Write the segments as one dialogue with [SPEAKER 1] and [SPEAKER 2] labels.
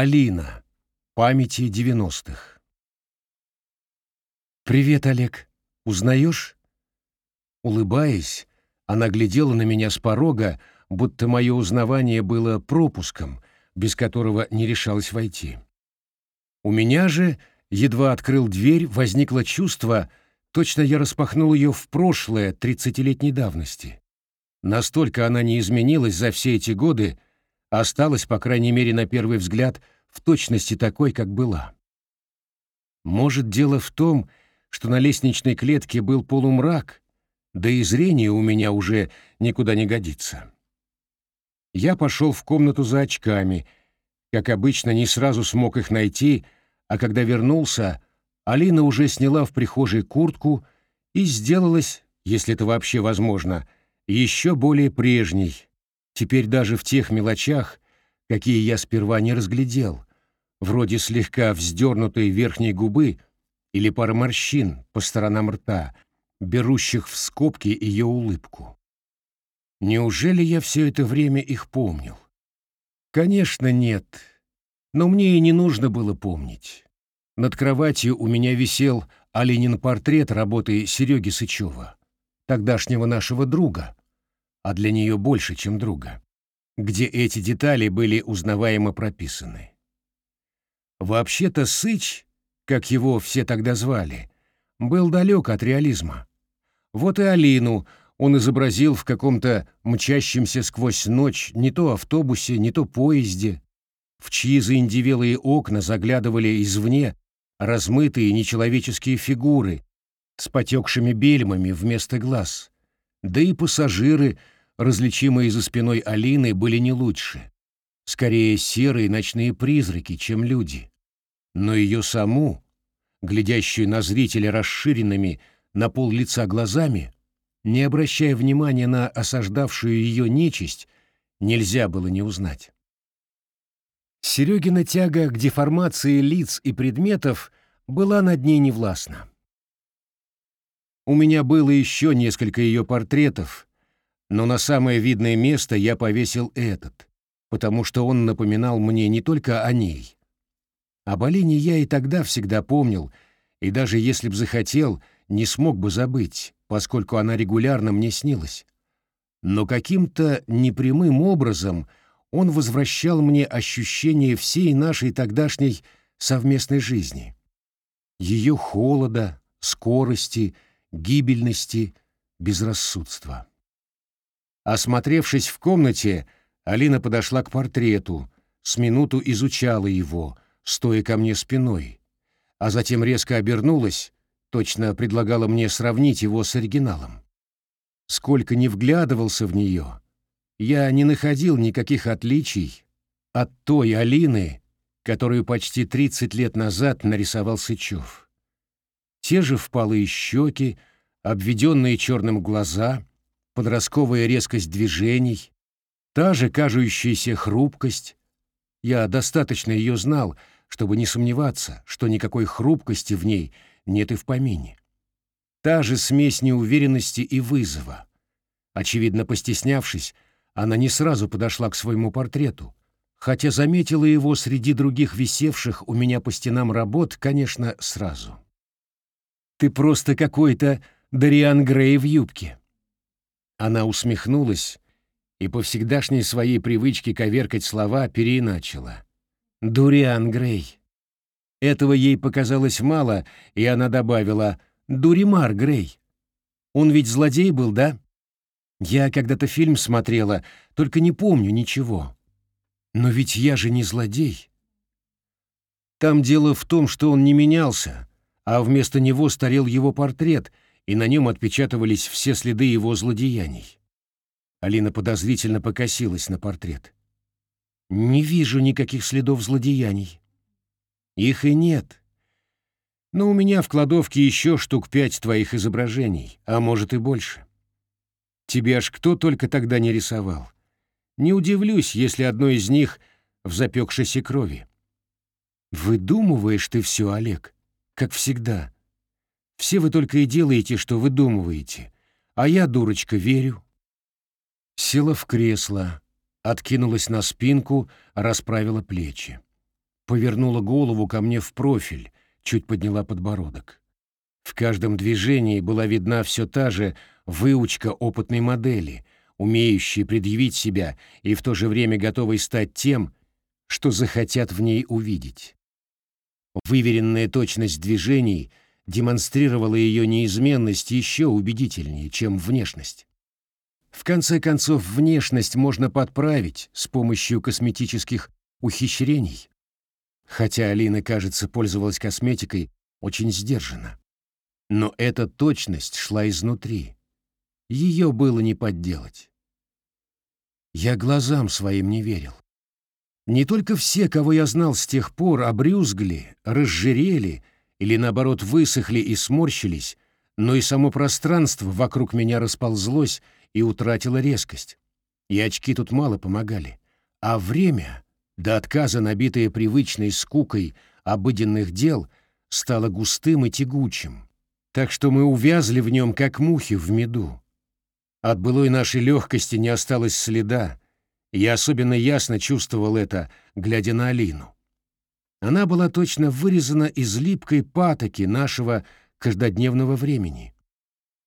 [SPEAKER 1] Алина. Памяти девяностых. «Привет, Олег. Узнаешь?» Улыбаясь, она глядела на меня с порога, будто мое узнавание было пропуском, без которого не решалась войти. У меня же, едва открыл дверь, возникло чувство, точно я распахнул ее в прошлое тридцатилетней давности. Настолько она не изменилась за все эти годы, осталась, по крайней мере, на первый взгляд, в точности такой, как была. Может, дело в том, что на лестничной клетке был полумрак, да и зрение у меня уже никуда не годится. Я пошел в комнату за очками, как обычно, не сразу смог их найти, а когда вернулся, Алина уже сняла в прихожей куртку и сделалась, если это вообще возможно, еще более прежней, теперь даже в тех мелочах, какие я сперва не разглядел, вроде слегка вздернутой верхней губы или пара морщин по сторонам рта, берущих в скобки ее улыбку. Неужели я все это время их помнил? Конечно, нет. Но мне и не нужно было помнить. Над кроватью у меня висел Оленин портрет работы Сереги Сычева, тогдашнего нашего друга, а для нее больше, чем друга, где эти детали были узнаваемо прописаны. Вообще-то Сыч, как его все тогда звали, был далек от реализма. Вот и Алину он изобразил в каком-то мчащемся сквозь ночь не то автобусе, не то поезде, в чьи заиндивелые окна заглядывали извне размытые нечеловеческие фигуры с потекшими бельмами вместо глаз, да и пассажиры, различимые за спиной Алины, были не лучше скорее серые ночные призраки, чем люди. Но ее саму, глядящую на зрителя расширенными на пол лица глазами, не обращая внимания на осаждавшую ее нечисть, нельзя было не узнать. Серегина тяга к деформации лиц и предметов была над ней невластна. У меня было еще несколько ее портретов, но на самое видное место я повесил этот, потому что он напоминал мне не только о ней. Об Алине я и тогда всегда помнил, и даже если б захотел, не смог бы забыть, поскольку она регулярно мне снилась. Но каким-то непрямым образом он возвращал мне ощущение всей нашей тогдашней совместной жизни. Ее холода, скорости, гибельности, безрассудства. Осмотревшись в комнате, Алина подошла к портрету, с минуту изучала его, стоя ко мне спиной, а затем резко обернулась, точно предлагала мне сравнить его с оригиналом. Сколько не вглядывался в нее, я не находил никаких отличий от той Алины, которую почти 30 лет назад нарисовал Сычев. Те же впалые щеки, обведенные черным глаза, подростковая резкость движений, Та же кажущаяся хрупкость. Я достаточно ее знал, чтобы не сомневаться, что никакой хрупкости в ней нет и в помине. Та же смесь неуверенности и вызова. Очевидно, постеснявшись, она не сразу подошла к своему портрету, хотя заметила его среди других висевших у меня по стенам работ, конечно, сразу. «Ты просто какой-то Дариан Грей в юбке». Она усмехнулась, и по всегдашней своей привычке коверкать слова переиначила. «Дуриан Грей». Этого ей показалось мало, и она добавила «Дуримар Грей». Он ведь злодей был, да? Я когда-то фильм смотрела, только не помню ничего. Но ведь я же не злодей. Там дело в том, что он не менялся, а вместо него старел его портрет, и на нем отпечатывались все следы его злодеяний. Алина подозрительно покосилась на портрет. «Не вижу никаких следов злодеяний». «Их и нет. Но у меня в кладовке еще штук пять твоих изображений, а может и больше. Тебе аж кто только тогда не рисовал. Не удивлюсь, если одно из них в запекшейся крови. Выдумываешь ты все, Олег, как всегда. Все вы только и делаете, что выдумываете, а я, дурочка, верю села в кресло, откинулась на спинку, расправила плечи. повернула голову ко мне в профиль, чуть подняла подбородок. В каждом движении была видна все та же выучка опытной модели, умеющей предъявить себя и в то же время готовой стать тем, что захотят в ней увидеть. Выверенная точность движений демонстрировала ее неизменность еще убедительнее, чем внешность. В конце концов, внешность можно подправить с помощью косметических ухищрений. Хотя Алина, кажется, пользовалась косметикой очень сдержанно. Но эта точность шла изнутри. Ее было не подделать. Я глазам своим не верил. Не только все, кого я знал с тех пор, обрюзгли, разжирели или, наоборот, высохли и сморщились, но и само пространство вокруг меня расползлось и утратило резкость. И очки тут мало помогали. А время, до отказа набитое привычной скукой обыденных дел, стало густым и тягучим, так что мы увязли в нем, как мухи в меду. От былой нашей легкости не осталось следа, я особенно ясно чувствовал это, глядя на Алину. Она была точно вырезана из липкой патоки нашего каждодневного времени.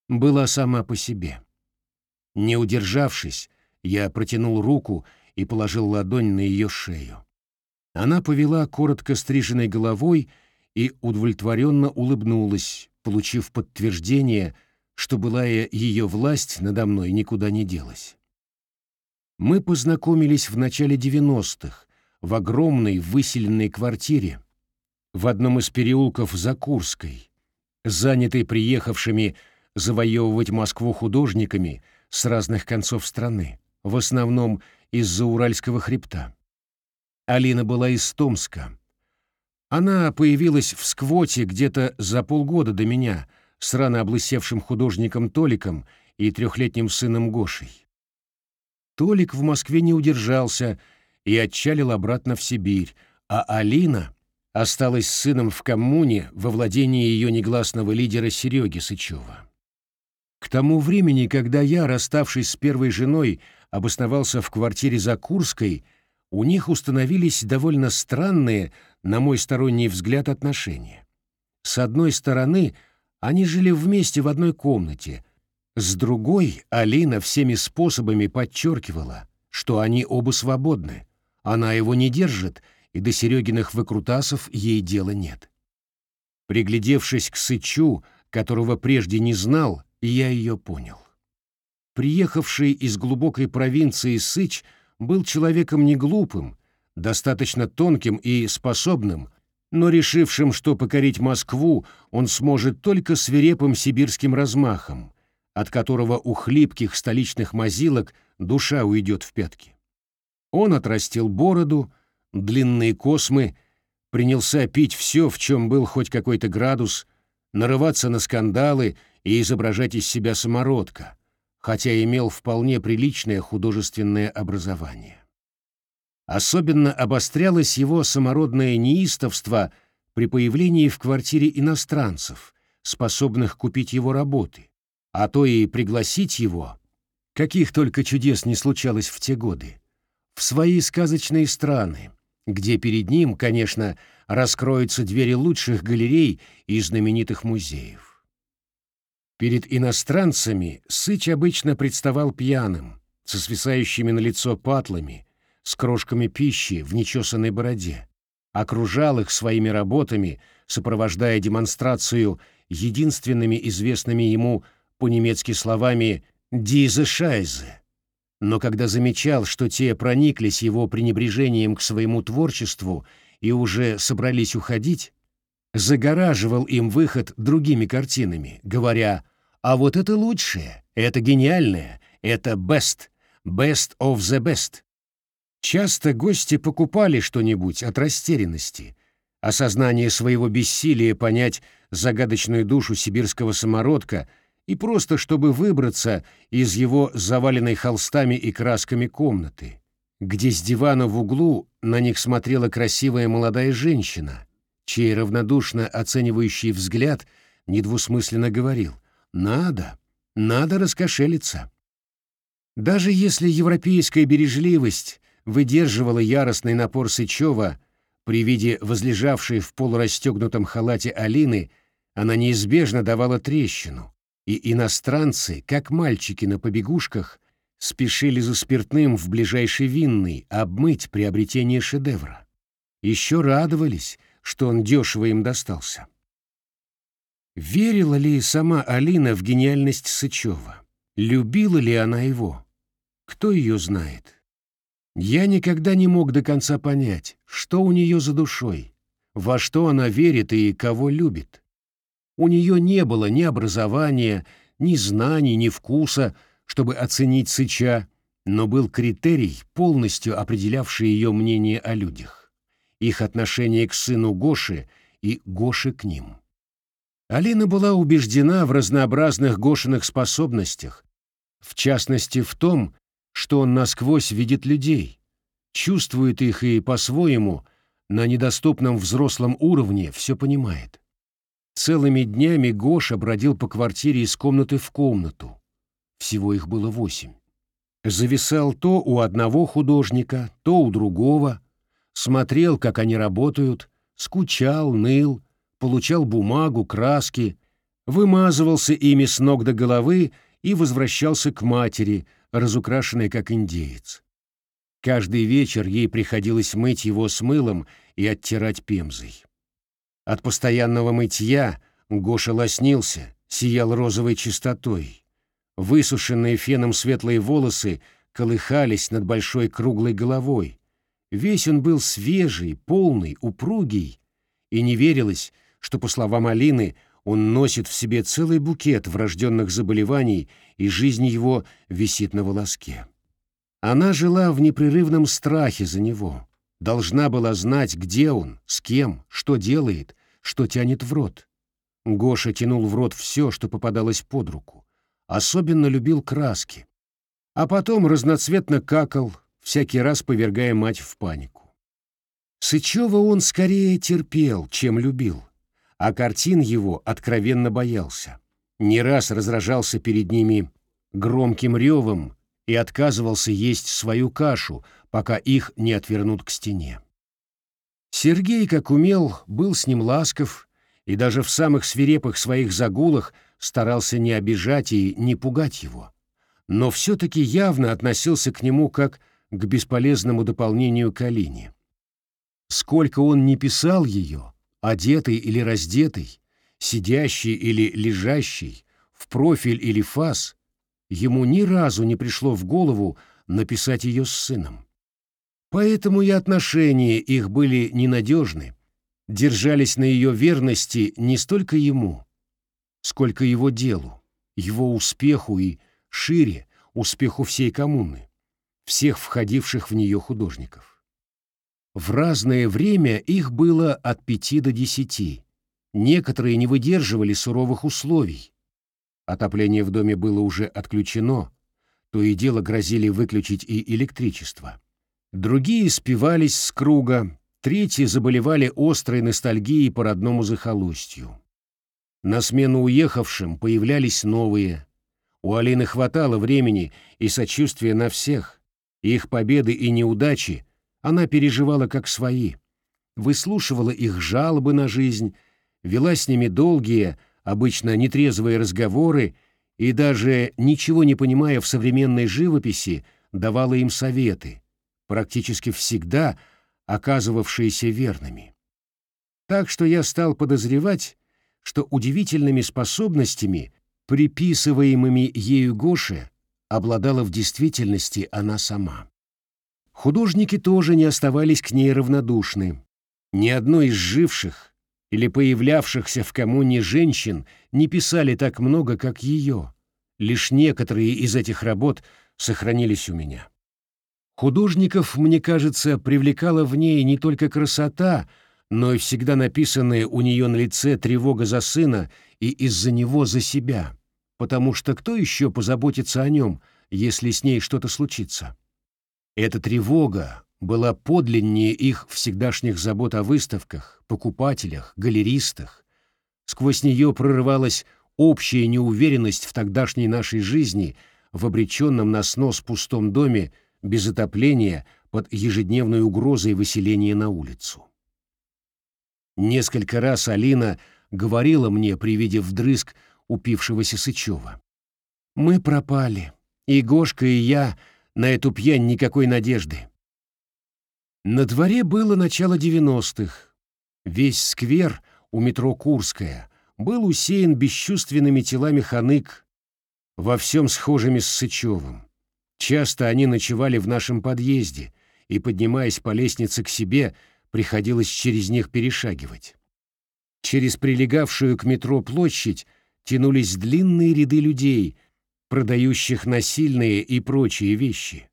[SPEAKER 1] Была сама по себе. Не удержавшись, я протянул руку и положил ладонь на ее шею. Она повела коротко стриженной головой и удовлетворенно улыбнулась, получив подтверждение, что былая ее власть надо мной никуда не делась. Мы познакомились в начале 90-х в огромной выселенной квартире в одном из переулков за Курской, занятой приехавшими завоевывать Москву художниками с разных концов страны, в основном из-за Уральского хребта. Алина была из Томска, она появилась в сквоте где-то за полгода до меня с рано облысевшим художником Толиком и трехлетним сыном Гошей. Толик в Москве не удержался и отчалил обратно в Сибирь, а Алина осталась с сыном в коммуне во владении ее негласного лидера Сереги Сычева. К тому времени, когда я, расставшись с первой женой, обосновался в квартире за Курской, у них установились довольно странные, на мой сторонний взгляд, отношения. С одной стороны, они жили вместе в одной комнате, с другой Алина всеми способами подчеркивала, что они оба свободны, она его не держит, и до Серегиных выкрутасов ей дела нет. Приглядевшись к Сычу, которого прежде не знал, я ее понял. Приехавший из глубокой провинции Сыч — был человеком не глупым, достаточно тонким и способным, но решившим, что покорить Москву он сможет только свирепым сибирским размахом, от которого у хлипких столичных мазилок душа уйдет в пятки. Он отрастил бороду, длинные космы, принялся пить все, в чем был хоть какой-то градус, нарываться на скандалы и изображать из себя самородка — хотя имел вполне приличное художественное образование. Особенно обострялось его самородное неистовство при появлении в квартире иностранцев, способных купить его работы, а то и пригласить его, каких только чудес не случалось в те годы, в свои сказочные страны, где перед ним, конечно, раскроются двери лучших галерей и знаменитых музеев. Перед иностранцами Сыч обычно представал пьяным, со свисающими на лицо патлами, с крошками пищи в нечесанной бороде, окружал их своими работами, сопровождая демонстрацию единственными известными ему по-немецки словами «diese Scheiße». Но когда замечал, что те прониклись его пренебрежением к своему творчеству и уже собрались уходить, загораживал им выход другими картинами, говоря а вот это лучшее, это гениальное, это best, best of the best. Часто гости покупали что-нибудь от растерянности, осознания своего бессилия понять загадочную душу сибирского самородка и просто чтобы выбраться из его заваленной холстами и красками комнаты, где с дивана в углу на них смотрела красивая молодая женщина, чей равнодушно оценивающий взгляд недвусмысленно говорил надо, надо раскошелиться. Даже если европейская бережливость выдерживала яростный напор Сычева, При виде возлежавшей в полурастегнутом халате Алины она неизбежно давала трещину, и иностранцы, как мальчики на побегушках, спешили за спиртным в ближайший винный обмыть приобретение шедевра. Еще радовались, что он дешево им достался. Верила ли сама Алина в гениальность Сычева? Любила ли она его? Кто ее знает? Я никогда не мог до конца понять, что у нее за душой, во что она верит и кого любит. У нее не было ни образования, ни знаний, ни вкуса, чтобы оценить Сыча, но был критерий, полностью определявший ее мнение о людях, их отношение к сыну Гоши и Гоши к ним. Алина была убеждена в разнообразных Гошиных способностях, в частности в том, что он насквозь видит людей, чувствует их и по-своему, на недоступном взрослом уровне все понимает. Целыми днями Гоша бродил по квартире из комнаты в комнату. Всего их было восемь. Зависал то у одного художника, то у другого, смотрел, как они работают, скучал, ныл, получал бумагу, краски, вымазывался ими с ног до головы и возвращался к матери, разукрашенной как индеец. Каждый вечер ей приходилось мыть его с мылом и оттирать пемзой. От постоянного мытья Гоша лоснился, сиял розовой чистотой. Высушенные феном светлые волосы колыхались над большой круглой головой. Весь он был свежий, полный, упругий, и не верилось, что, по словам Алины, он носит в себе целый букет врожденных заболеваний, и жизнь его висит на волоске. Она жила в непрерывном страхе за него, должна была знать, где он, с кем, что делает, что тянет в рот. Гоша тянул в рот все, что попадалось под руку. Особенно любил краски. А потом разноцветно какал, всякий раз повергая мать в панику. Сычева он скорее терпел, чем любил а картин его откровенно боялся. Не раз разражался перед ними громким ревом и отказывался есть свою кашу, пока их не отвернут к стене. Сергей, как умел, был с ним ласков и даже в самых свирепых своих загулах старался не обижать и не пугать его, но все-таки явно относился к нему как к бесполезному дополнению к Алине. Сколько он не писал ее, одетый или раздетый, сидящий или лежащий, в профиль или фас, ему ни разу не пришло в голову написать ее с сыном. Поэтому и отношения их были ненадежны, держались на ее верности не столько ему, сколько его делу, его успеху и, шире, успеху всей коммуны, всех входивших в нее художников. В разное время их было от пяти до десяти. Некоторые не выдерживали суровых условий. Отопление в доме было уже отключено, то и дело грозили выключить и электричество. Другие спивались с круга, третьи заболевали острой ностальгией по родному захолустью. На смену уехавшим появлялись новые. У Алины хватало времени и сочувствия на всех. Их победы и неудачи она переживала как свои, выслушивала их жалобы на жизнь, вела с ними долгие, обычно нетрезвые разговоры и даже, ничего не понимая в современной живописи, давала им советы, практически всегда оказывавшиеся верными. Так что я стал подозревать, что удивительными способностями, приписываемыми ею Гоше, обладала в действительности она сама. Художники тоже не оставались к ней равнодушны. Ни одной из живших или появлявшихся в коммуне женщин не писали так много, как ее. Лишь некоторые из этих работ сохранились у меня. Художников, мне кажется, привлекала в ней не только красота, но и всегда написанная у нее на лице тревога за сына и из-за него за себя, потому что кто еще позаботится о нем, если с ней что-то случится? Эта тревога была подлиннее их всегдашних забот о выставках, покупателях, галеристах. Сквозь нее прорывалась общая неуверенность в тогдашней нашей жизни в обреченном на снос пустом доме без отопления под ежедневной угрозой выселения на улицу. Несколько раз Алина говорила мне при виде вдрызг упившегося Сычева. «Мы пропали. И Гошка, и я на эту пьянь никакой надежды». На дворе было начало девяностых. Весь сквер у метро Курская был усеян бесчувственными телами ханык, во всем схожими с Сычевым. Часто они ночевали в нашем подъезде, и, поднимаясь по лестнице к себе, приходилось через них перешагивать. Через прилегавшую к метро площадь тянулись длинные ряды людей, продающих насильные и прочие вещи.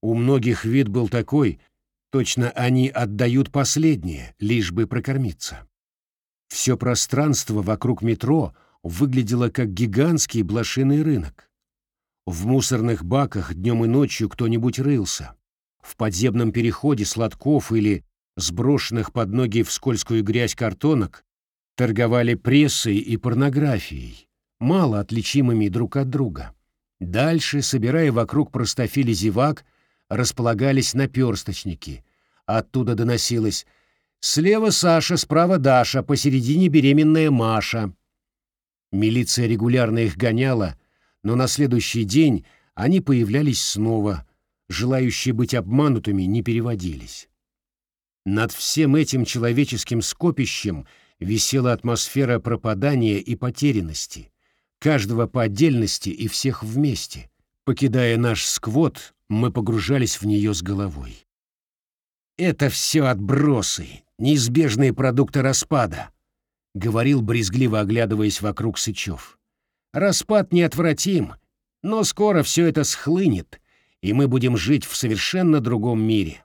[SPEAKER 1] У многих вид был такой, точно они отдают последнее, лишь бы прокормиться. Все пространство вокруг метро выглядело как гигантский блошиный рынок. В мусорных баках днем и ночью кто-нибудь рылся. В подземном переходе сладков или сброшенных под ноги в скользкую грязь картонок торговали прессой и порнографией, мало отличимыми друг от друга. Дальше, собирая вокруг простофили зевак, располагались наперсточники. Оттуда доносилось «Слева Саша, справа Даша, посередине беременная Маша». Милиция регулярно их гоняла, но на следующий день они появлялись снова, желающие быть обманутыми не переводились. Над всем этим человеческим скопищем висела атмосфера пропадания и потерянности, каждого по отдельности и всех вместе. Покидая наш сквот, мы погружались в нее с головой. «Это все отбросы, неизбежные продукты распада», — говорил, брезгливо оглядываясь вокруг Сычев. «Распад неотвратим, но скоро все это схлынет, и мы будем жить в совершенно другом мире,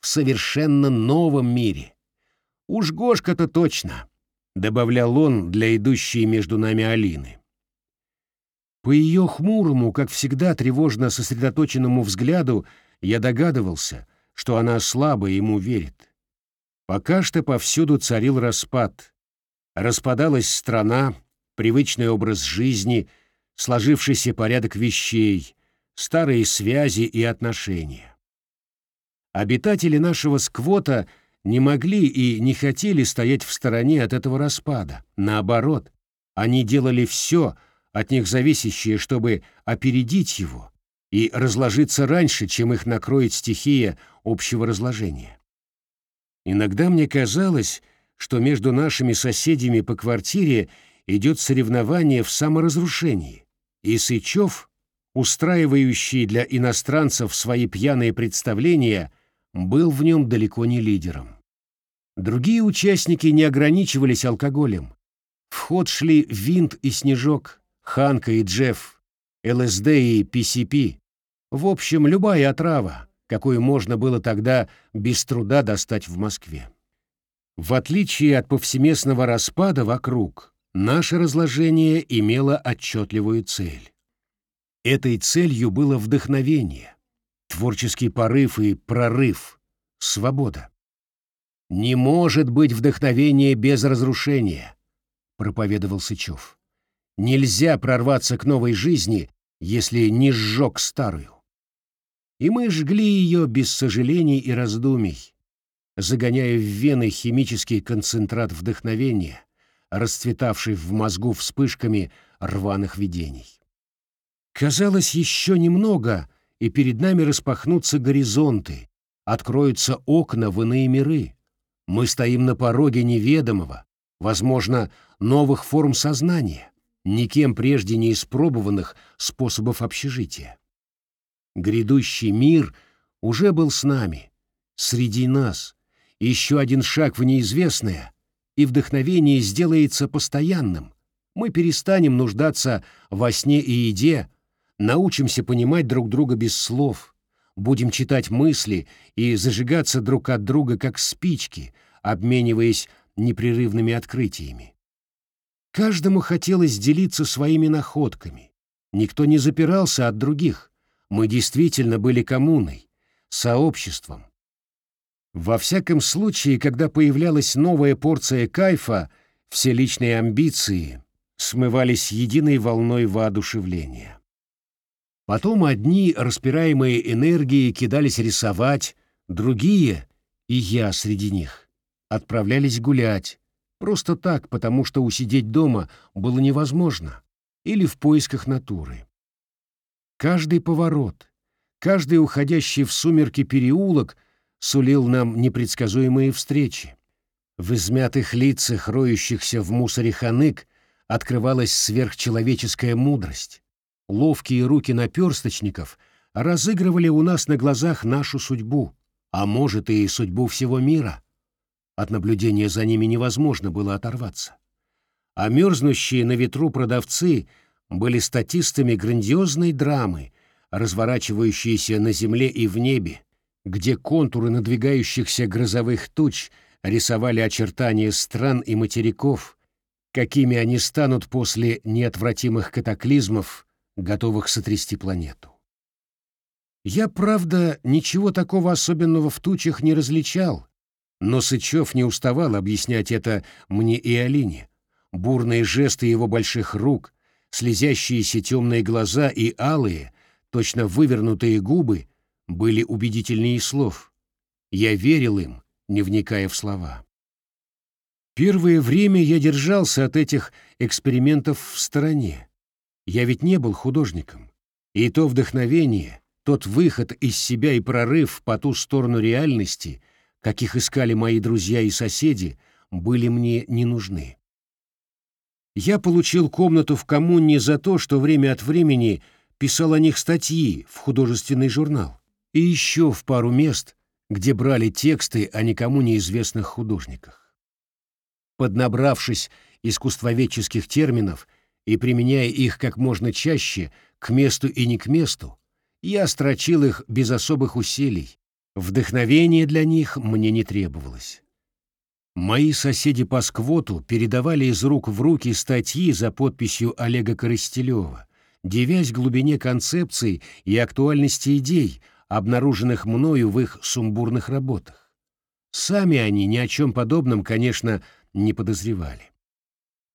[SPEAKER 1] в совершенно новом мире. Уж Гошка-то точно», — добавлял он для идущей между нами Алины. По ее хмурому, как всегда, тревожно сосредоточенному взгляду я догадывался, что она слабо ему верит. Пока что повсюду царил распад. Распадалась страна, привычный образ жизни, сложившийся порядок вещей, старые связи и отношения. Обитатели нашего сквота не могли и не хотели стоять в стороне от этого распада. Наоборот, они делали все, от них зависящее, чтобы опередить его и разложиться раньше, чем их накроет стихия общего разложения. Иногда мне казалось, что между нашими соседями по квартире идет соревнование в саморазрушении, и Сычев, устраивающий для иностранцев свои пьяные представления, был в нем далеко не лидером. Другие участники не ограничивались алкоголем. В ход шли Винт и Снежок, Ханка и Джефф, ЛСД и PCP. В общем, любая отрава, какую можно было тогда без труда достать в Москве. В отличие от повсеместного распада вокруг, наше разложение имело отчетливую цель. Этой целью было вдохновение, творческий порыв и прорыв, свобода. «Не может быть вдохновения без разрушения», — проповедовал Сычев. Нельзя прорваться к новой жизни, если не сжег старую. И мы жгли ее без сожалений и раздумий, загоняя в вены химический концентрат вдохновения, расцветавший в мозгу вспышками рваных видений. Казалось, еще немного, и перед нами распахнутся горизонты, откроются окна в иные миры. Мы стоим на пороге неведомого, возможно, новых форм сознания никем прежде не испробованных способов общежития. Грядущий мир уже был с нами, среди нас, еще один шаг в неизвестное, и вдохновение сделается постоянным. Мы перестанем нуждаться во сне и еде, научимся понимать друг друга без слов, будем читать мысли и зажигаться друг от друга как спички, обмениваясь непрерывными открытиями. Каждому хотелось делиться своими находками. Никто не запирался от других. Мы действительно были коммуной, сообществом. Во всяком случае, когда появлялась новая порция кайфа, все личные амбиции смывались единой волной воодушевления. Потом одни, распираемые энергией, кидались рисовать, другие, и я среди них, отправлялись гулять, просто так, потому что усидеть дома было невозможно, или в поисках натуры. Каждый поворот, каждый уходящий в сумерки переулок сулил нам непредсказуемые встречи. В измятых лицах, роющихся в мусоре ханык, открывалась сверхчеловеческая мудрость. Ловкие руки наперсточников разыгрывали у нас на глазах нашу судьбу, а может и судьбу всего мира. От наблюдения за ними невозможно было оторваться. А мерзнущие на ветру продавцы были статистами грандиозной драмы, разворачивающейся на земле и в небе, где контуры надвигающихся грозовых туч рисовали очертания стран и материков, какими они станут после неотвратимых катаклизмов, готовых сотрясти планету. Я, правда, ничего такого особенного в тучах не различал, но Сычев не уставал объяснять это мне и Алине. Бурные жесты его больших рук, слезящиеся темные глаза и алые, точно вывернутые губы были убедительнее слов. Я верил им, не вникая в слова. Первое время я держался от этих экспериментов в стороне. Я ведь не был художником. И то вдохновение, тот выход из себя и прорыв по ту сторону реальности, каких искали мои друзья и соседи, были мне не нужны. Я получил комнату в коммуне за то, что время от времени писал о них статьи в художественный журнал. И еще в пару мест, где брали тексты о никому неизвестных художниках поднабравшись искусствоведческих терминов и применяя их как можно чаще к месту и не к месту, я строчил их без особых усилий. Вдохновение для них мне не требовалось. Мои соседи по сквоту передавали из рук в руки статьи за подписью Олега Коростелева, девясь глубине концепций и актуальности идей, обнаруженных мною в их сумбурных работах. Сами они ни о чем подобном, конечно, не подозревали.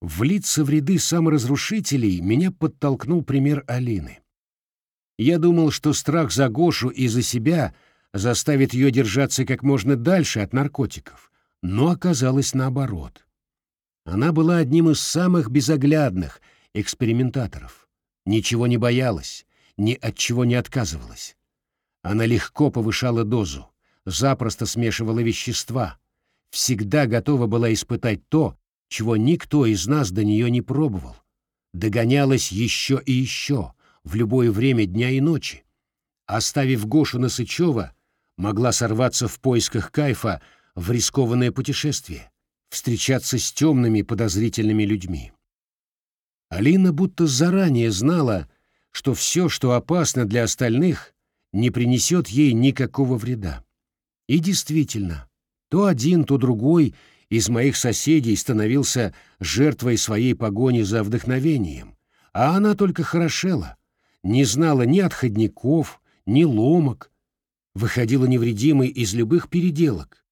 [SPEAKER 1] Влиться в ряды саморазрушителей меня подтолкнул пример Алины. Я думал, что страх за Гошу и за себя заставит ее держаться как можно дальше от наркотиков, но оказалось наоборот. Она была одним из самых безоглядных экспериментаторов. Ничего не боялась, ни от чего не отказывалась. Она легко повышала дозу, запросто смешивала вещества, всегда готова была испытать то, чего никто из нас до нее не пробовал. Догонялась еще и еще, в любое время дня и ночи. Оставив Гошу Насычева, могла сорваться в поисках кайфа в рискованное путешествие, встречаться с темными подозрительными людьми. Алина будто заранее знала, что все, что опасно для остальных, не принесет ей никакого вреда. И действительно, то один, то другой из моих соседей становился жертвой своей погони за вдохновением, а она только хорошела, не знала ни отходников, ни ломок, выходила невредимой из любых переделок,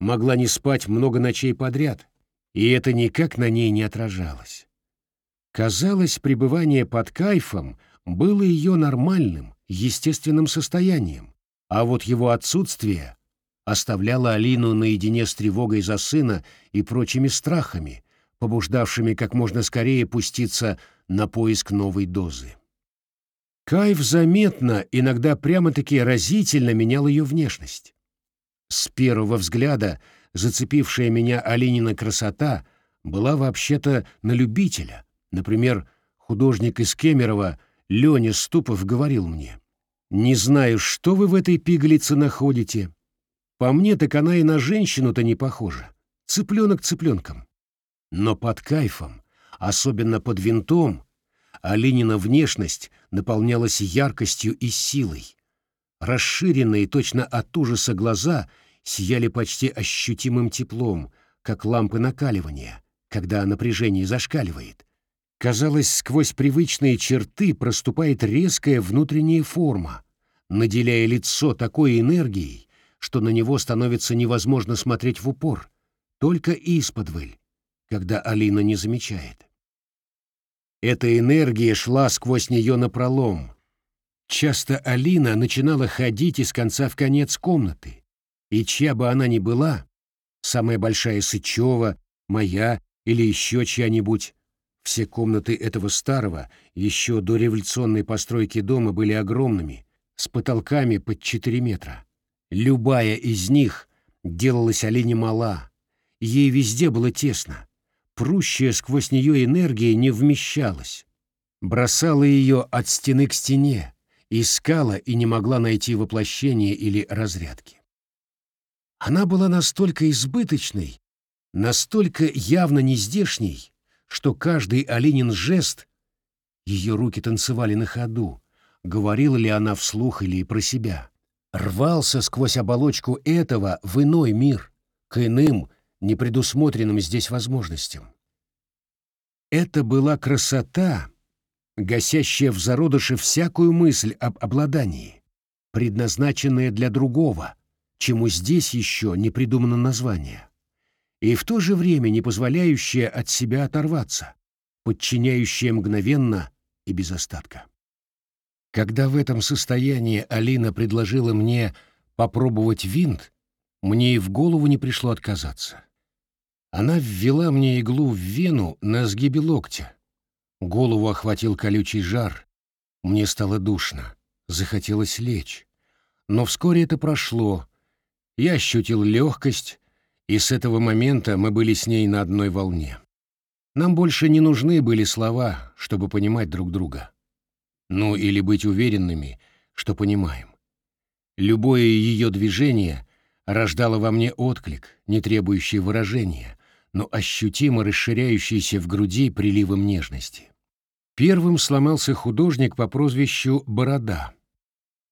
[SPEAKER 1] могла не спать много ночей подряд, и это никак на ней не отражалось. Казалось, пребывание под кайфом было ее нормальным, естественным состоянием, а вот его отсутствие оставляла Алину наедине с тревогой за сына и прочими страхами, побуждавшими как можно скорее пуститься на поиск новой дозы. Кайф заметно, иногда прямо-таки разительно менял ее внешность. С первого взгляда зацепившая меня Алинина красота была вообще-то на любителя. Например, художник из Кемерово Леня Ступов говорил мне, «Не знаю, что вы в этой пигалице находите, по мне, так она и на женщину-то не похожа. Цыпленок цыпленком. Но под кайфом, особенно под винтом, Алинина внешность наполнялась яркостью и силой. Расширенные точно от ужаса глаза сияли почти ощутимым теплом, как лампы накаливания, когда напряжение зашкаливает. Казалось, сквозь привычные черты проступает резкая внутренняя форма, наделяя лицо такой энергией, что на него становится невозможно смотреть в упор, только исподволь, когда Алина не замечает. Эта энергия шла сквозь нее напролом. Часто Алина начинала ходить из конца в конец комнаты, и чья бы она ни была, самая большая Сычева, моя или еще чья-нибудь. Все комнаты этого старого, еще до революционной постройки дома были огромными, с потолками под 4 метра. Любая из них делалась олене мала, ей везде было тесно. Прущая сквозь нее энергия не вмещалась. Бросала ее от стены к стене, искала и не могла найти воплощения или разрядки. Она была настолько избыточной, настолько явно нездешней, что каждый Оленин жест, ее руки танцевали на ходу, говорила ли она вслух или про себя, рвался сквозь оболочку этого в иной мир, к иным, непредусмотренным здесь возможностям. Это была красота, гасящая в зародыше всякую мысль об обладании, предназначенная для другого, чему здесь еще не придумано название и в то же время не позволяющая от себя оторваться, подчиняющая мгновенно и без остатка. Когда в этом состоянии Алина предложила мне попробовать винт, мне и в голову не пришло отказаться. Она ввела мне иглу в вену на сгибе локтя. Голову охватил колючий жар. Мне стало душно. Захотелось лечь. Но вскоре это прошло. Я ощутил легкость, и с этого момента мы были с ней на одной волне. Нам больше не нужны были слова, чтобы понимать друг друга. Ну или быть уверенными, что понимаем. Любое ее движение рождало во мне отклик, не требующий выражения, но ощутимо расширяющийся в груди приливом нежности. Первым сломался художник по прозвищу Борода.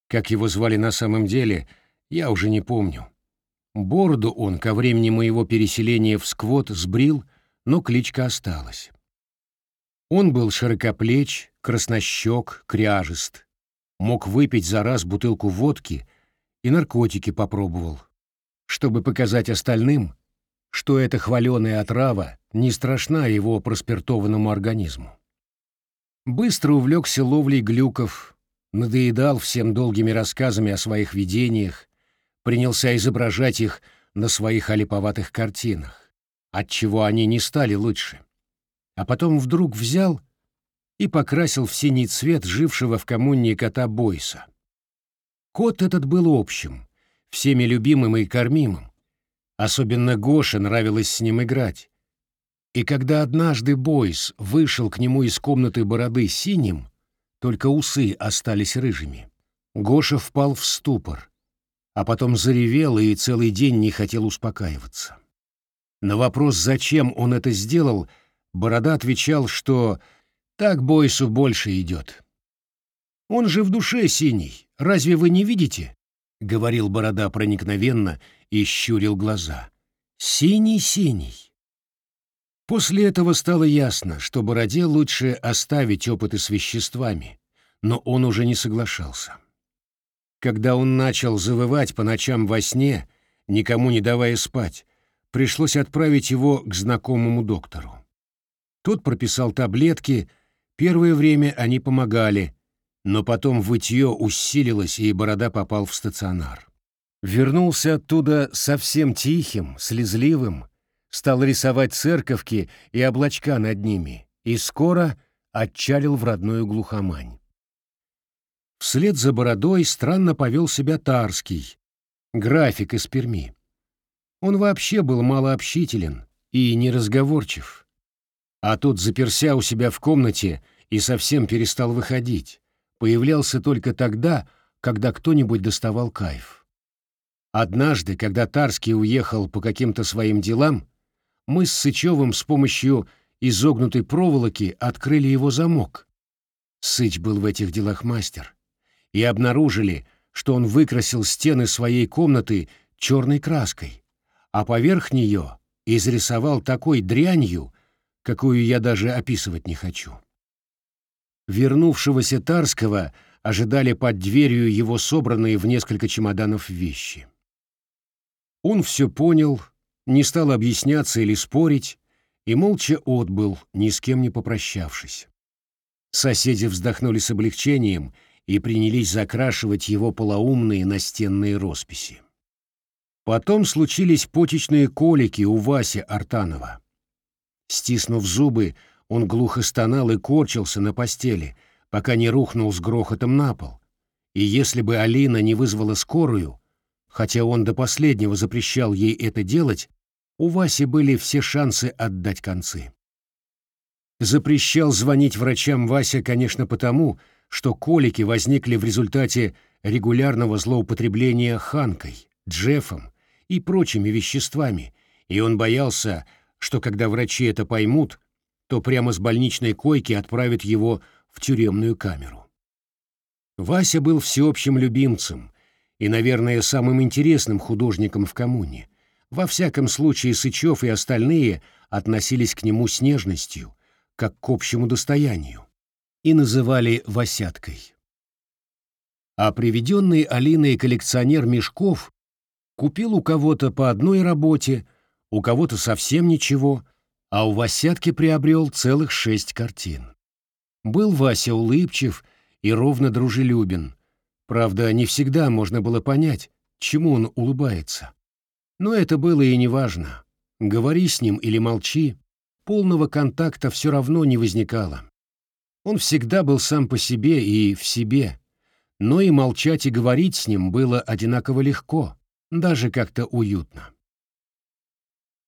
[SPEAKER 1] Как его звали на самом деле, я уже не помню. Бороду он ко времени моего переселения в сквот сбрил, но кличка осталась. Он был широкоплеч, краснощек, кряжест, мог выпить за раз бутылку водки и наркотики попробовал, чтобы показать остальным, что эта хваленая отрава не страшна его проспиртованному организму. Быстро увлекся ловлей глюков, надоедал всем долгими рассказами о своих видениях, принялся изображать их на своих олиповатых картинах, отчего они не стали лучше. А потом вдруг взял и покрасил в синий цвет жившего в коммуне кота Бойса. Кот этот был общим, всеми любимым и кормимым. Особенно Гоше нравилось с ним играть. И когда однажды Бойс вышел к нему из комнаты бороды синим, только усы остались рыжими, Гоша впал в ступор — а потом заревел и целый день не хотел успокаиваться. На вопрос, зачем он это сделал, Борода отвечал, что так Бойсу больше идет. «Он же в душе синий, разве вы не видите?» — говорил Борода проникновенно и щурил глаза. «Синий-синий». После этого стало ясно, что Бороде лучше оставить опыты с веществами, но он уже не соглашался. Когда он начал завывать по ночам во сне, никому не давая спать, пришлось отправить его к знакомому доктору. Тот прописал таблетки, первое время они помогали, но потом вытье усилилось, и Борода попал в стационар. Вернулся оттуда совсем тихим, слезливым, стал рисовать церковки и облачка над ними, и скоро отчалил в родную глухомань. Вслед за бородой странно повел себя Тарский, график из Перми. Он вообще был малообщителен и неразговорчив. А тут заперся у себя в комнате и совсем перестал выходить. Появлялся только тогда, когда кто-нибудь доставал кайф. Однажды, когда Тарский уехал по каким-то своим делам, мы с Сычевым с помощью изогнутой проволоки открыли его замок. Сыч был в этих делах мастер и обнаружили, что он выкрасил стены своей комнаты черной краской, а поверх нее изрисовал такой дрянью, какую я даже описывать не хочу. Вернувшегося Тарского ожидали под дверью его собранные в несколько чемоданов вещи. Он все понял, не стал объясняться или спорить, и молча отбыл, ни с кем не попрощавшись. Соседи вздохнули с облегчением и принялись закрашивать его полоумные настенные росписи. Потом случились почечные колики у Васи Артанова. Стиснув зубы, он глухо стонал и корчился на постели, пока не рухнул с грохотом на пол. И если бы Алина не вызвала скорую, хотя он до последнего запрещал ей это делать, у Васи были все шансы отдать концы. Запрещал звонить врачам Вася, конечно, потому, что колики возникли в результате регулярного злоупотребления Ханкой, Джеффом и прочими веществами, и он боялся, что когда врачи это поймут, то прямо с больничной койки отправят его в тюремную камеру. Вася был всеобщим любимцем и, наверное, самым интересным художником в коммуне. Во всяком случае, Сычев и остальные относились к нему с нежностью, как к общему достоянию, и называли «Васяткой». А приведенный Алиной коллекционер мешков купил у кого-то по одной работе, у кого-то совсем ничего, а у Васятки приобрел целых шесть картин. Был Вася улыбчив и ровно дружелюбен. Правда, не всегда можно было понять, чему он улыбается. Но это было и не важно. Говори с ним или молчи, полного контакта все равно не возникало. Он всегда был сам по себе и в себе, но и молчать и говорить с ним было одинаково легко, даже как-то уютно.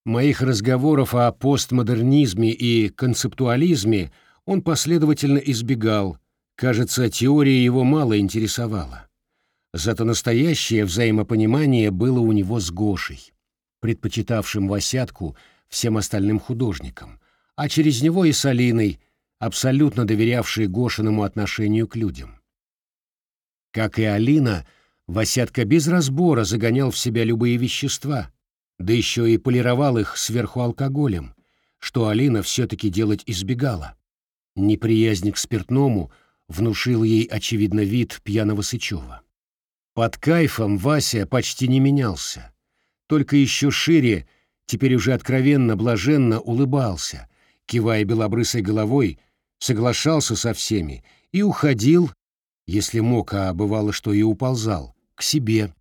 [SPEAKER 1] Моих разговоров о постмодернизме и концептуализме он последовательно избегал, кажется, теория его мало интересовала. Зато настоящее взаимопонимание было у него с Гошей, предпочитавшим Васятку всем остальным художникам, а через него и с Алиной, абсолютно доверявшей Гошиному отношению к людям. Как и Алина, Васятка без разбора загонял в себя любые вещества, да еще и полировал их сверху алкоголем, что Алина все-таки делать избегала. Неприязнь к спиртному внушил ей, очевидно, вид пьяного Сычева. Под кайфом Вася почти не менялся, только еще шире, теперь уже откровенно, блаженно улыбался, кивая белобрысой головой, соглашался со всеми и уходил, если мог, а бывало, что и уползал, к себе,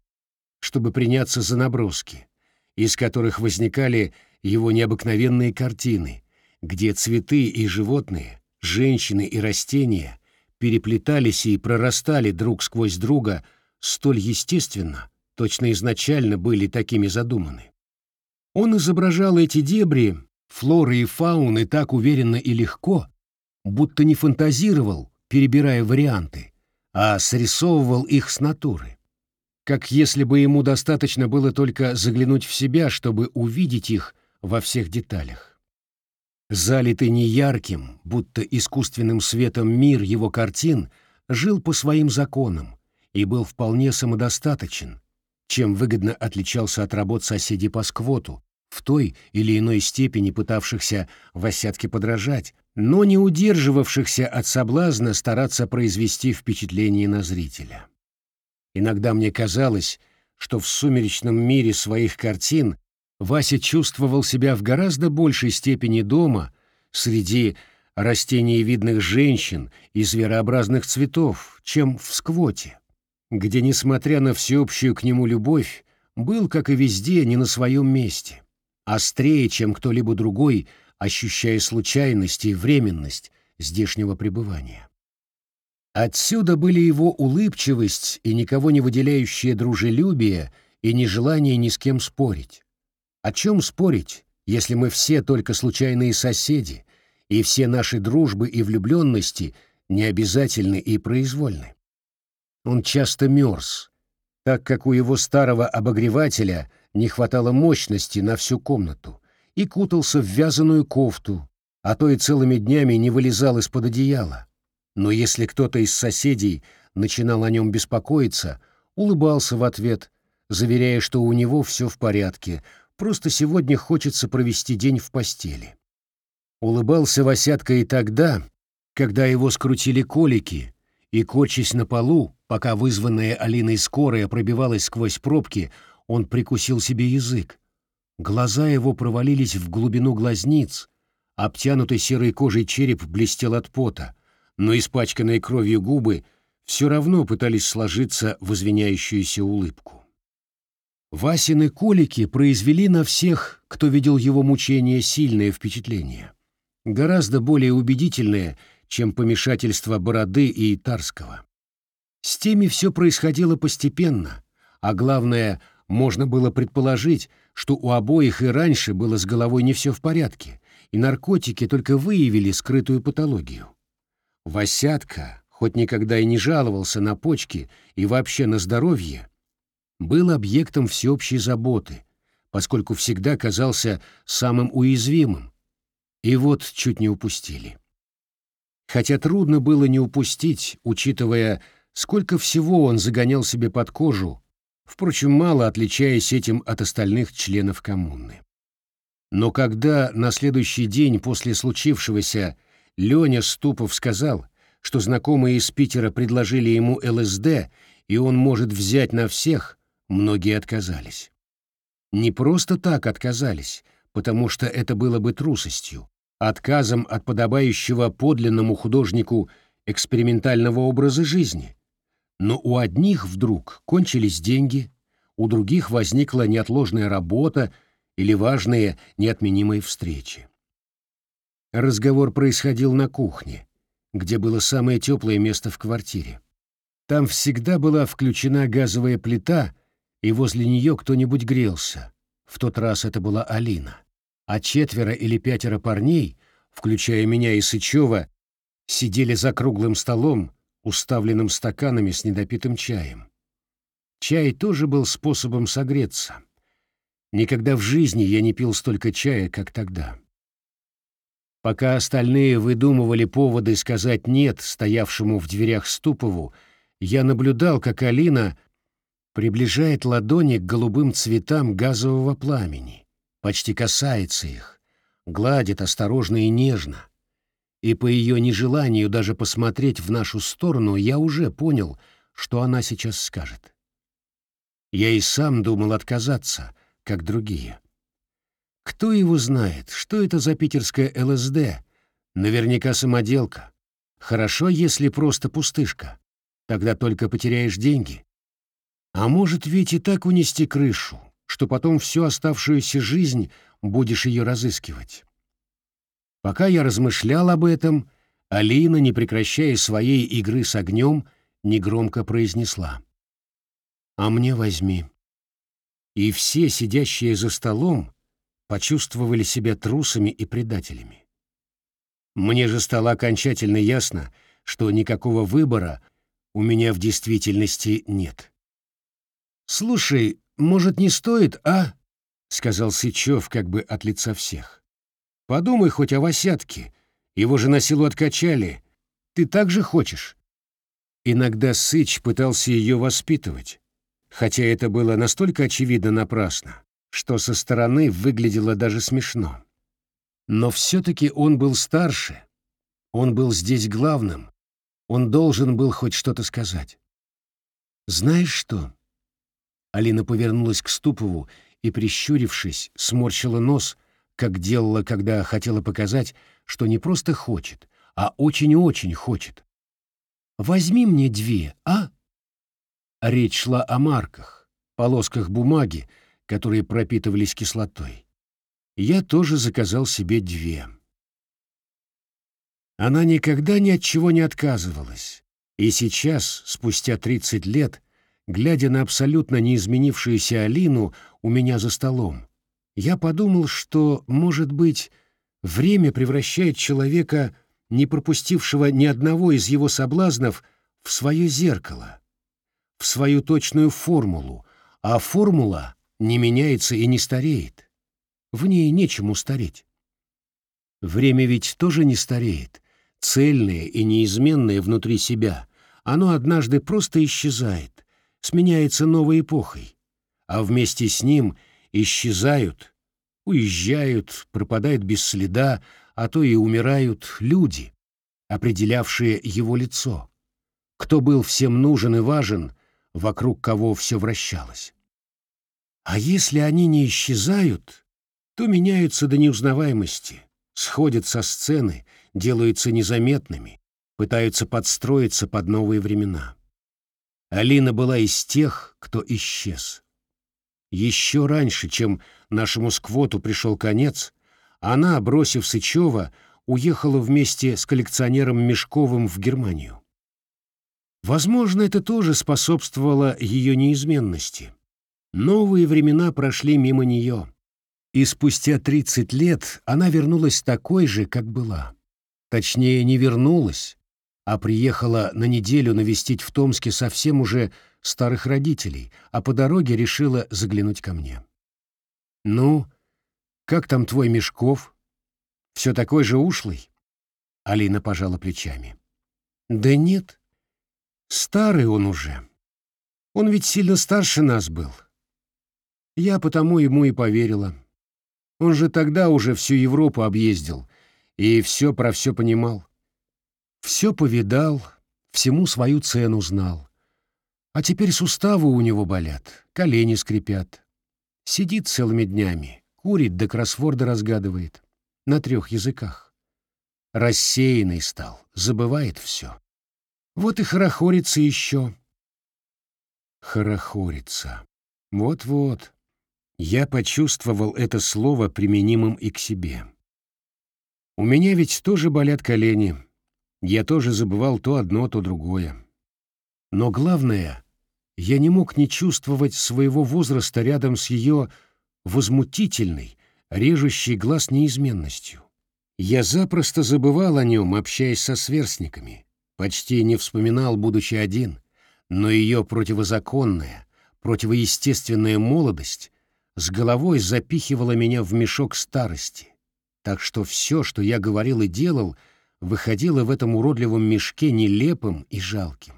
[SPEAKER 1] чтобы приняться за наброски, из которых возникали его необыкновенные картины, где цветы и животные, женщины и растения переплетались и прорастали друг сквозь друга столь естественно, точно изначально были такими задуманы. Он изображал эти дебри, флоры и фауны так уверенно и легко, будто не фантазировал, перебирая варианты, а срисовывал их с натуры. Как если бы ему достаточно было только заглянуть в себя, чтобы увидеть их во всех деталях. Залитый неярким, будто искусственным светом мир его картин жил по своим законам и был вполне самодостаточен, чем выгодно отличался от работ соседей по сквоту, в той или иной степени пытавшихся в осядке подражать, но не удерживавшихся от соблазна стараться произвести впечатление на зрителя. Иногда мне казалось, что в сумеречном мире своих картин Вася чувствовал себя в гораздо большей степени дома среди растениевидных женщин и зверообразных цветов, чем в сквоте, где, несмотря на всеобщую к нему любовь, был, как и везде, не на своем месте, острее, чем кто-либо другой, ощущая случайность и временность здешнего пребывания. Отсюда были его улыбчивость и никого не выделяющее дружелюбие и нежелание ни с кем спорить. О чем спорить, если мы все только случайные соседи, и все наши дружбы и влюбленности не обязательны и произвольны? Он часто мерз, так как у его старого обогревателя не хватало мощности на всю комнату, и кутался в вязаную кофту, а то и целыми днями не вылезал из-под одеяла. Но если кто-то из соседей начинал о нем беспокоиться, улыбался в ответ, заверяя, что у него все в порядке, Просто сегодня хочется провести день в постели. Улыбался Васятка и тогда, когда его скрутили колики, и, корчась на полу, пока вызванная Алиной скорая пробивалась сквозь пробки, он прикусил себе язык. Глаза его провалились в глубину глазниц, обтянутый серой кожей череп блестел от пота, но испачканные кровью губы все равно пытались сложиться в извиняющуюся улыбку. Васины колики произвели на всех, кто видел его мучения, сильное впечатление. Гораздо более убедительное, чем помешательство Бороды и Тарского. С теми все происходило постепенно, а главное, можно было предположить, что у обоих и раньше было с головой не все в порядке, и наркотики только выявили скрытую патологию. Васятка, хоть никогда и не жаловался на почки и вообще на здоровье, был объектом всеобщей заботы, поскольку всегда казался самым уязвимым. И вот чуть не упустили. Хотя трудно было не упустить, учитывая, сколько всего он загонял себе под кожу, впрочем, мало отличаясь этим от остальных членов коммуны. Но когда на следующий день после случившегося Леня Ступов сказал, что знакомые из Питера предложили ему ЛСД, и он может взять на всех, многие отказались. Не просто так отказались, потому что это было бы трусостью, отказом от подобающего подлинному художнику экспериментального образа жизни. Но у одних вдруг кончились деньги, у других возникла неотложная работа или важные неотменимые встречи. Разговор происходил на кухне, где было самое теплое место в квартире. Там всегда была включена газовая плита, и возле нее кто-нибудь грелся. В тот раз это была Алина. А четверо или пятеро парней, включая меня и Сычева, сидели за круглым столом, уставленным стаканами с недопитым чаем. Чай тоже был способом согреться. Никогда в жизни я не пил столько чая, как тогда. Пока остальные выдумывали поводы сказать «нет» стоявшему в дверях Ступову, я наблюдал, как Алина приближает ладони к голубым цветам газового пламени, почти касается их, гладит осторожно и нежно. И по ее нежеланию даже посмотреть в нашу сторону я уже понял, что она сейчас скажет. Я и сам думал отказаться, как другие. Кто его знает, что это за питерская ЛСД? Наверняка самоделка. Хорошо, если просто пустышка. Тогда только потеряешь деньги. А может ведь и так унести крышу, что потом всю оставшуюся жизнь будешь ее разыскивать. Пока я размышлял об этом, Алина, не прекращая своей игры с огнем, негромко произнесла. «А мне возьми». И все, сидящие за столом, почувствовали себя трусами и предателями. Мне же стало окончательно ясно, что никакого выбора у меня в действительности нет. «Слушай, может, не стоит, а?» — сказал Сычев как бы от лица всех. «Подумай хоть о Васятке. Его же на силу откачали. Ты так же хочешь?» Иногда Сыч пытался ее воспитывать, хотя это было настолько очевидно напрасно, что со стороны выглядело даже смешно. Но все-таки он был старше, он был здесь главным, он должен был хоть что-то сказать. «Знаешь что?» Алина повернулась к Ступову и, прищурившись, сморщила нос, как делала, когда хотела показать, что не просто хочет, а очень-очень хочет. «Возьми мне две, а?» Речь шла о марках, полосках бумаги, которые пропитывались кислотой. Я тоже заказал себе две. Она никогда ни от чего не отказывалась, и сейчас, спустя 30 лет, глядя на абсолютно неизменившуюся Алину у меня за столом, я подумал, что, может быть, время превращает человека, не пропустившего ни одного из его соблазнов, в свое зеркало, в свою точную формулу, а формула не меняется и не стареет. В ней нечему стареть. Время ведь тоже не стареет, цельное и неизменное внутри себя. Оно однажды просто исчезает, сменяется новой эпохой, а вместе с ним исчезают, уезжают, пропадают без следа, а то и умирают люди, определявшие его лицо. Кто был всем нужен и важен, вокруг кого все вращалось. А если они не исчезают, то меняются до неузнаваемости, сходят со сцены, делаются незаметными, пытаются подстроиться под новые времена. Алина была из тех, кто исчез. Еще раньше, чем нашему сквоту пришел конец, она, бросив Сычева, уехала вместе с коллекционером Мешковым в Германию. Возможно, это тоже способствовало ее неизменности. Новые времена прошли мимо нее, и спустя 30 лет она вернулась такой же, как была. Точнее, не вернулась, а приехала на неделю навестить в Томске совсем уже старых родителей, а по дороге решила заглянуть ко мне. «Ну, как там твой Мешков? Все такой же ушлый?» Алина пожала плечами. «Да нет, Старый он уже. Он ведь сильно старше нас был. Я потому ему и поверила. Он же тогда уже всю Европу объездил и все про все понимал. Все повидал, всему свою цену знал. А теперь суставы у него болят, колени скрипят. Сидит целыми днями, курит да кроссворды разгадывает. На трех языках. Рассеянный стал, забывает все. Вот и хорохорится еще. Хорохорится. Вот-вот. Я почувствовал это слово применимым и к себе. У меня ведь тоже болят колени. Я тоже забывал то одно, то другое. Но главное, я не мог не чувствовать своего возраста рядом с ее возмутительной, режущей глаз неизменностью. Я запросто забывал о нем, общаясь со сверстниками почти не вспоминал, будучи один, но ее противозаконная, противоестественная молодость с головой запихивала меня в мешок старости, так что все, что я говорил и делал, выходило в этом уродливом мешке нелепым и жалким.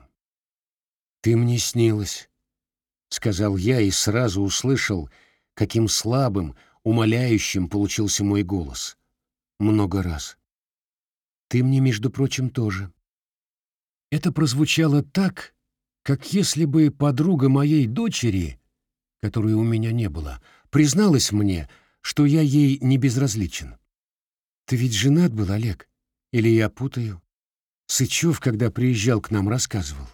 [SPEAKER 1] «Ты мне снилась», — сказал я и сразу услышал, каким слабым, умоляющим получился мой голос. Много раз. «Ты мне, между прочим, тоже». Это прозвучало так, как если бы подруга моей дочери, которой у меня не было, призналась мне, что я ей не безразличен. Ты ведь женат был, Олег? Или я путаю? Сычев, когда приезжал к нам, рассказывал.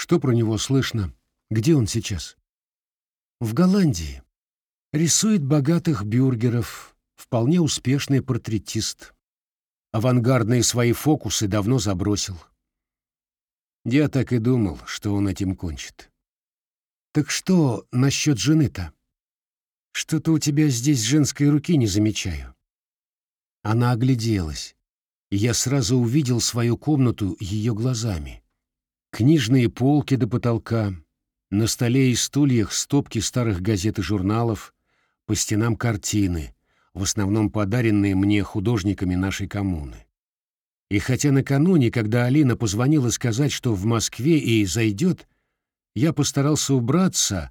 [SPEAKER 1] Что про него слышно? Где он сейчас? В Голландии. Рисует богатых бюргеров, вполне успешный портретист. Авангардные свои фокусы давно забросил. Я так и думал, что он этим кончит. Так что насчет жены-то? Что-то у тебя здесь женской руки не замечаю. Она огляделась, и я сразу увидел свою комнату ее глазами. Книжные полки до потолка, на столе и стульях стопки старых газет и журналов, по стенам картины, в основном подаренные мне художниками нашей коммуны. И хотя накануне, когда Алина позвонила сказать, что в Москве и зайдет, я постарался убраться,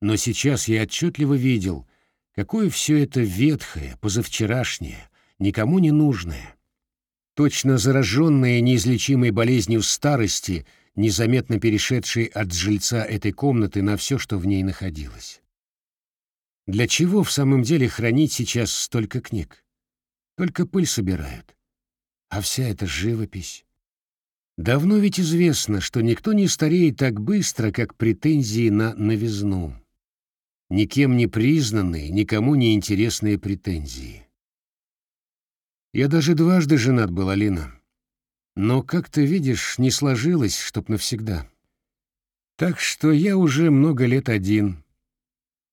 [SPEAKER 1] но сейчас я отчетливо видел, какое все это ветхое, позавчерашнее, никому не нужное. Точно зараженное неизлечимой болезнью старости, незаметно перешедшей от жильца этой комнаты на все, что в ней находилось. Для чего в самом деле хранить сейчас столько книг? Только пыль собирают а вся эта живопись. Давно ведь известно, что никто не стареет так быстро, как претензии на новизну. Никем не признанные, никому не интересные претензии. Я даже дважды женат был, Алина. Но, как ты видишь, не сложилось, чтоб навсегда. Так что я уже много лет один.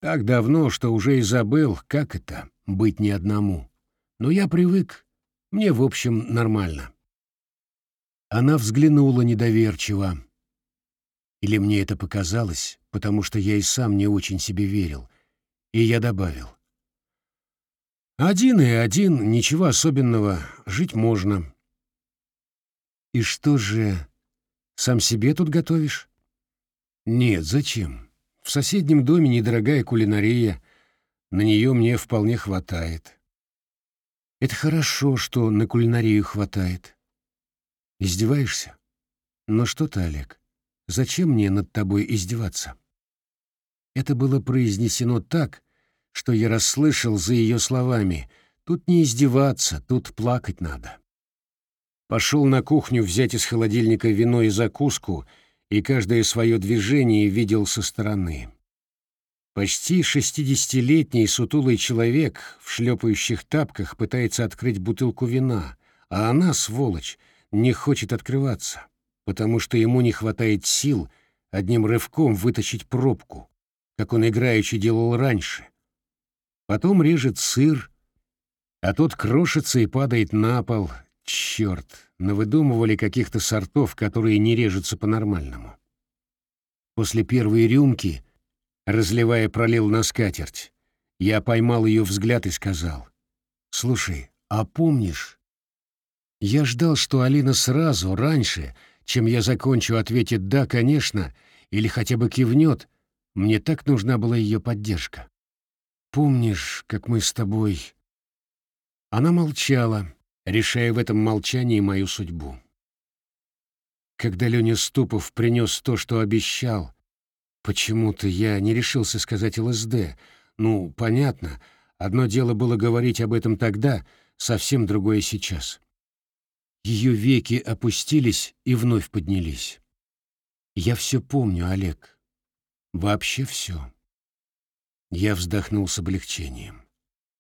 [SPEAKER 1] Так давно, что уже и забыл, как это — быть не одному. Но я привык, мне, в общем, нормально. Она взглянула недоверчиво. Или мне это показалось, потому что я и сам не очень себе верил. И я добавил. Один и один, ничего особенного, жить можно. И что же, сам себе тут готовишь? Нет, зачем? В соседнем доме недорогая кулинария, на нее мне вполне хватает. Это хорошо, что на кулинарию хватает. Издеваешься? Но что ты, Олег, зачем мне над тобой издеваться? Это было произнесено так, что я расслышал за ее словами. Тут не издеваться, тут плакать надо. Пошел на кухню взять из холодильника вино и закуску, и каждое свое движение видел со стороны. Почти шестидесятилетний сутулый человек в шлепающих тапках пытается открыть бутылку вина, а она, сволочь, не хочет открываться, потому что ему не хватает сил одним рывком вытащить пробку, как он играючи делал раньше. Потом режет сыр, а тот крошится и падает на пол. Черт, навыдумывали каких-то сортов, которые не режутся по-нормальному. После первой рюмки — разливая, пролил на скатерть. Я поймал ее взгляд и сказал. «Слушай, а помнишь?» Я ждал, что Алина сразу, раньше, чем я закончу, ответит «да, конечно», или хотя бы кивнет. Мне так нужна была ее поддержка. «Помнишь, как мы с тобой...» Она молчала, решая в этом молчании мою судьбу. Когда Леня Ступов принес то, что обещал, Почему-то я не решился сказать ЛСД. Ну, понятно, одно дело было говорить об этом тогда, совсем другое сейчас. Ее веки опустились и вновь поднялись. Я все помню, Олег. Вообще все. Я вздохнул с облегчением.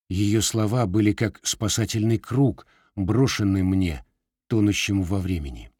[SPEAKER 1] Ее слова были как спасательный круг, брошенный мне, тонущему во времени.